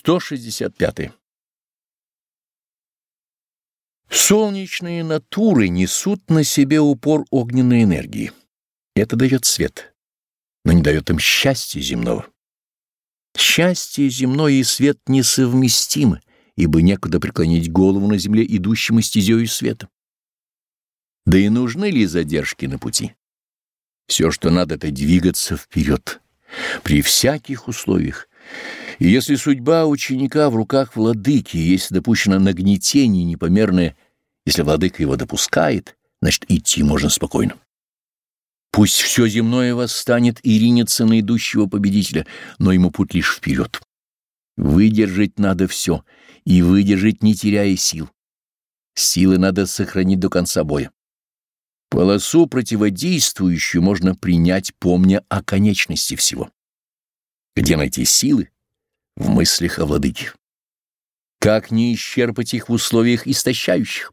165. Солнечные натуры несут на себе упор огненной энергии. Это дает свет, но не дает им счастья земного. Счастье земное и свет несовместимы, ибо некуда преклонить голову на земле идущему стезею света. Да и нужны ли задержки на пути? Все, что надо, это двигаться вперед, при всяких условиях, и если судьба ученика в руках владыки, если допущено нагнетение непомерное, если владыка его допускает, значит, идти можно спокойно. Пусть все земное восстанет и ринется на идущего победителя, но ему путь лишь вперед. Выдержать надо все, и выдержать, не теряя сил. Силы надо сохранить до конца боя. Полосу противодействующую можно принять, помня о конечности всего. Где найти силы? В мыслях о владыке. Как не исчерпать их в условиях истощающих,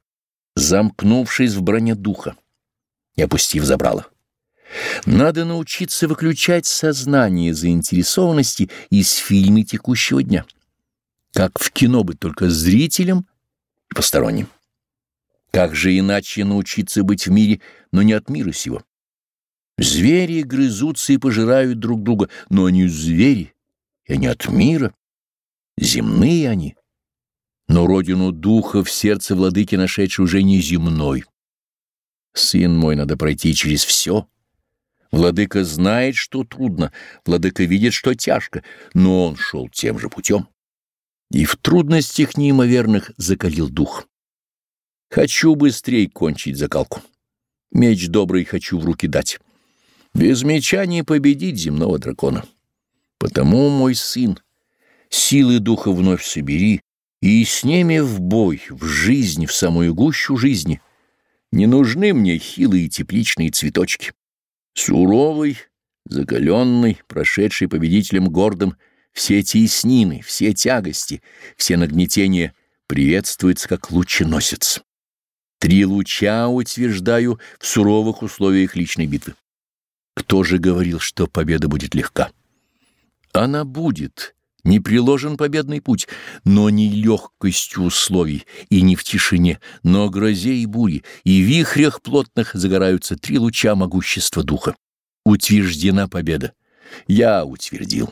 замкнувшись в броне духа и опустив забрало? Надо научиться выключать сознание заинтересованности из фильма текущего дня, как в кино бы только зрителям и посторонним. Как же иначе научиться быть в мире, но не от мира сего? Звери грызутся и пожирают друг друга, но они звери, и они от мира. Земные они, но родину духа в сердце владыки нашедший уже не земной. Сын мой, надо пройти через все. Владыка знает, что трудно, владыка видит, что тяжко, но он шел тем же путем. И в трудностях неимоверных закалил дух. Хочу быстрей кончить закалку. Меч добрый хочу в руки дать. Без меча не победить земного дракона. Потому, мой сын, силы духа вновь собери, и с ними в бой, в жизнь, в самую гущу жизни. Не нужны мне хилые тепличные цветочки. Суровый, закаленный, прошедший победителем гордым, все теснины, все тягости, все нагнетения приветствуются как лученосец. Три луча утверждаю в суровых условиях личной битвы. Кто же говорил, что победа будет легка? Она будет, не приложен победный путь, но не легкостью условий и не в тишине, но грозе и буре, и в вихрях плотных загораются три луча могущества духа. Утверждена победа. Я утвердил.